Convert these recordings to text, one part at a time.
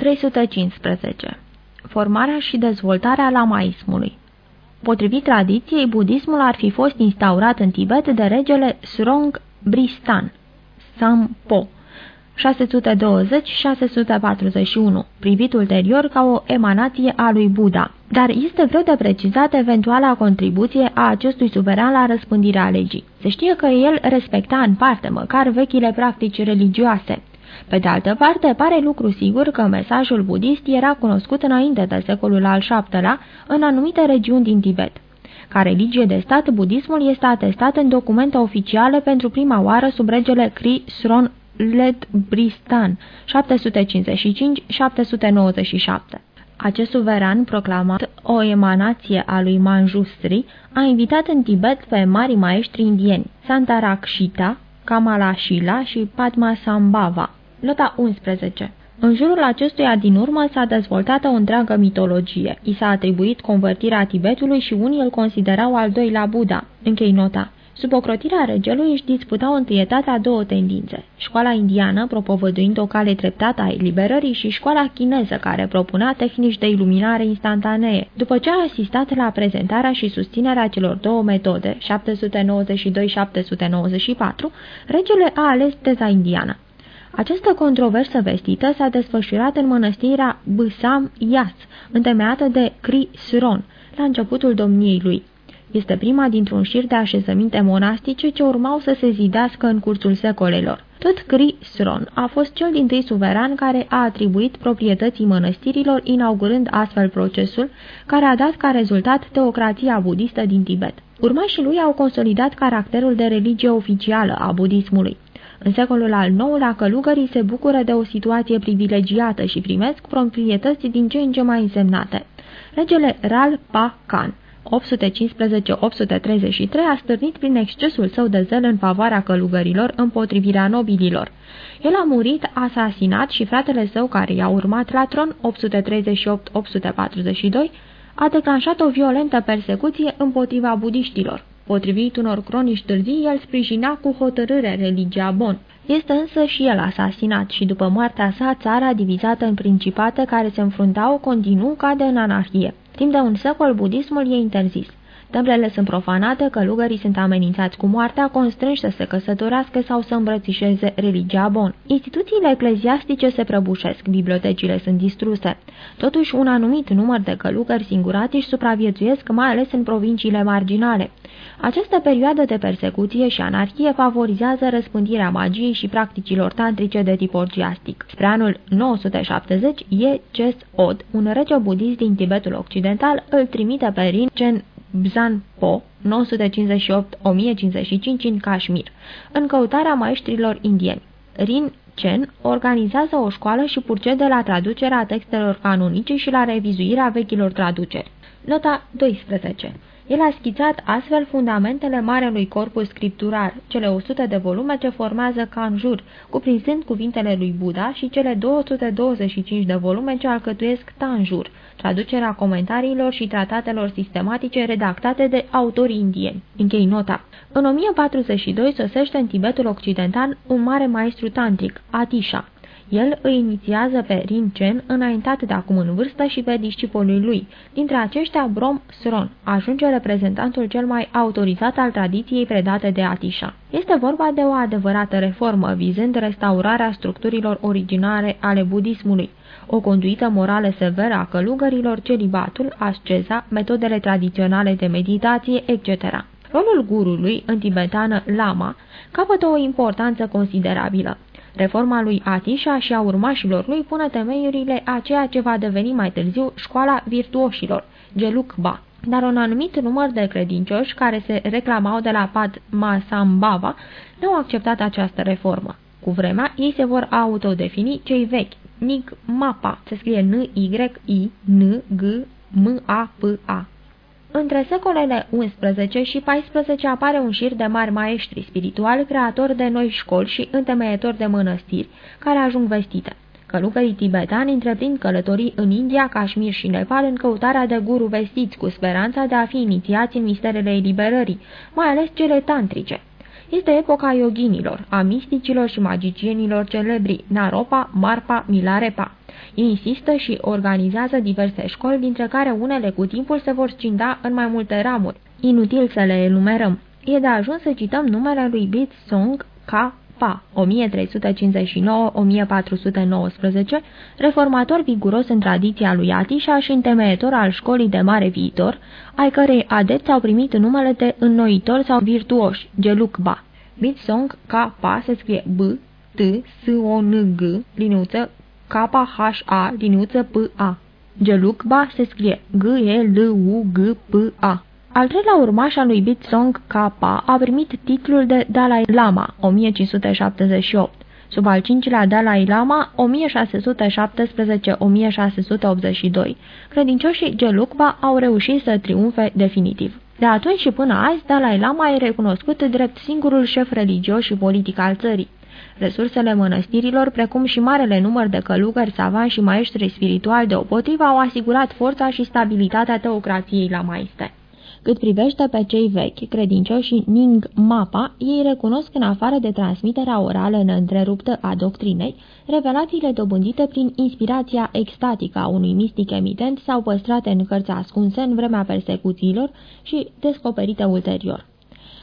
315. Formarea și dezvoltarea lamaismului Potrivit tradiției, budismul ar fi fost instaurat în Tibet de regele Srong Bristan, Sampo, 620-641, privit ulterior ca o emanație a lui Buddha, dar este greu de precizat eventuala contribuție a acestui suveran la răspândirea legii. Se știe că el respecta în parte măcar vechile practici religioase. Pe de altă parte, pare lucru sigur că mesajul budist era cunoscut înainte de secolul al VII-lea în anumite regiuni din Tibet. Ca religie de stat, budismul este atestat în documente oficiale pentru prima oară sub regele Kri Sron Led Bristan, 755-797. Acest suveran, proclamat o emanație a lui Manjustri, a invitat în Tibet pe mari maestri indieni, Santarakshita, Kamalashila și Padmasambhava. Nota 11 în jurul acestuia din urmă s-a dezvoltat o întreagă mitologie. I s-a atribuit convertirea Tibetului și unii îl considerau al doilea Buddha. Închei nota. Sub ocrotirea regelui își disputau întâietatea două tendințe, școala indiană, propovăduind o cale treptată a eliberării, și școala chineză, care propunea tehnici de iluminare instantanee. După ce a asistat la prezentarea și susținerea celor două metode, 792-794, regele a ales teza indiană. Această controversă vestită s-a desfășurat în mănăstirea Bâsam Yas, întemeiată de Cri Sron, la începutul domniei lui. Este prima dintr-un șir de așezăminte monastice ce urmau să se zidească în cursul secolelor. Tot Cri Sron a fost cel din tâi suveran care a atribuit proprietății mănăstirilor, inaugurând astfel procesul, care a dat ca rezultat teocrația budistă din Tibet. Urmașii lui au consolidat caracterul de religie oficială a budismului. În secolul al IX-lea, călugării se bucură de o situație privilegiată și primesc proprietăți din ce în ce mai însemnate. Regele Ral Pa Khan 815-833 a stârnit prin excesul său de zel în favoarea călugărilor împotrivirea nobililor. El a murit asasinat și fratele său care i-a urmat la tron 838-842 a declanșat o violentă persecuție împotriva budiștilor. Potrivit unor cronici târzii, el sprijinea cu hotărâre religia Bon. Este însă și el asasinat și după moartea sa, țara divizată în principate care se înfruntau continuu cade în anarhie. Timp de un secol, budismul e interzis. Templele sunt profanate, călugării sunt amenințați cu moartea, constrânși să se căsătorească sau să îmbrățișeze religia Bon. Instituțiile ecleziastice se prăbușesc, bibliotecile sunt distruse. Totuși, un anumit număr de călugări singuratici supraviețuiesc, mai ales în provinciile marginale. Această perioadă de persecuție și anarhie favorizează răspândirea magiei și practicilor tantrice de tip orgiastic. Spre anul 970, Ye Ches Od, un rege budist din Tibetul Occidental, îl trimite pe Rin Chen Bzan Po, 958-1055 în Kashmir, în căutarea maestrilor indieni. Rin Chen organizează o școală și purcede la traducerea textelor canonice și la revizuirea vechilor traduceri. Nota 12 el a schițat astfel fundamentele marelui corpus scripturar, cele 100 de volume ce formează Kanjur, cuprinzând cuvintele lui Buddha și cele 225 de volume ce alcătuiesc Tanjur, traducerea comentariilor și tratatelor sistematice redactate de autorii indieni. Închei nota. În 1042 sosește în Tibetul Occidental un mare maestru tantric, Atisha. El îi inițiază pe Rin Chen, înaintat de acum în vârstă, și pe discipolii lui. Dintre aceștia, Brom Sron ajunge reprezentantul cel mai autorizat al tradiției predate de Atisha. Este vorba de o adevărată reformă, vizând restaurarea structurilor originare ale budismului o conduită morală severă a călugărilor, celibatul, asceza, metodele tradiționale de meditație, etc. Rolul gurului, în tibetană lama, capătă o importanță considerabilă. Reforma lui Atisha și a urmașilor lui pune temeiurile a ceea ce va deveni mai târziu școala virtuoșilor, Gelukba. Dar un anumit număr de credincioși care se reclamau de la Pad Masambhava nu au acceptat această reformă. Cu vremea, ei se vor autodefini cei vechi, Nig Mapa, se scrie N-Y-I-N-G-M-A-P-A. Între secolele 11 și 14 apare un șir de mari maestri spirituali, creatori de noi școli și întemeietori de mănăstiri, care ajung vestite. Călugării tibetani întreprind călătorii în India, Kashmir și Nepal în căutarea de guru vestiți, cu speranța de a fi inițiați în misterele eliberării, mai ales cele tantrice. Este epoca yoginilor, a misticilor și magicienilor celebri, Naropa, Marpa, Milarepa. Ei insistă și organizează diverse școli, dintre care unele cu timpul se vor scinda în mai multe ramuri. Inutil să le enumerăm. E de ajuns să cităm numele lui Bit Song Ka Pa, 1359-1419, reformator viguros în tradiția lui Atișa și întemeietor al școlii de mare viitor, ai cărei adepți au primit numele de înnoitori sau virtuoși, Gelukba. Bitsong K-Pa se scrie B, T, S, O, N, G, liniuță K-H-A, liniuță P-A. Gelukba se scrie G, E, L, U, G, P, A. Al treilea urmaș al lui Bitsong Kapa a primit titlul de Dalai Lama, 1578. Sub al cincilea Dalai Lama, 1617-1682, credincioșii Gelugba au reușit să triumfe definitiv. De atunci și până azi, Dalai Lama e recunoscut drept singurul șef religios și politic al țării. Resursele mănăstirilor, precum și marele număr de călugări, savani și maestri spirituali deopotrivă, au asigurat forța și stabilitatea teocrației lamaiste. Cât privește pe cei vechi, credincioși Ning Mapa, ei recunosc în afară de transmiterea orală neîntreruptă a doctrinei, revelațiile dobândite prin inspirația extatică a unui mistic emitent sau păstrate în cărți ascunse în vremea persecuțiilor și descoperite ulterior.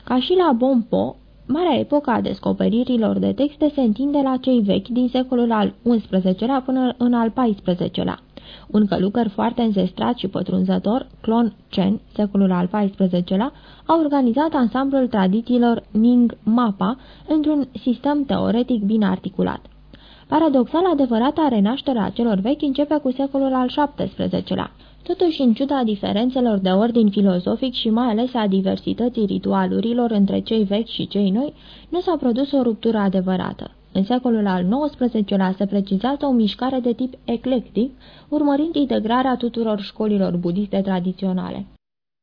Ca și la Bompo, Marea epocă a descoperirilor de texte se întinde la cei vechi din secolul al XI-lea până în al XIV-lea. Un călugăr foarte înzestrat și pătrunzător, Clon Chen, secolul al XIV-lea, a organizat ansamblul tradițiilor Ning Mapa într-un sistem teoretic bine articulat. Paradoxal adevărata renașterea a celor vechi începe cu secolul al XVII-lea. Totuși, în ciuda diferențelor de ordin filozofic și mai ales a diversității ritualurilor între cei vechi și cei noi, nu s-a produs o ruptură adevărată. În secolul al XIX-lea se precizează o mișcare de tip eclectic, urmărind integrarea tuturor școlilor budiste tradiționale.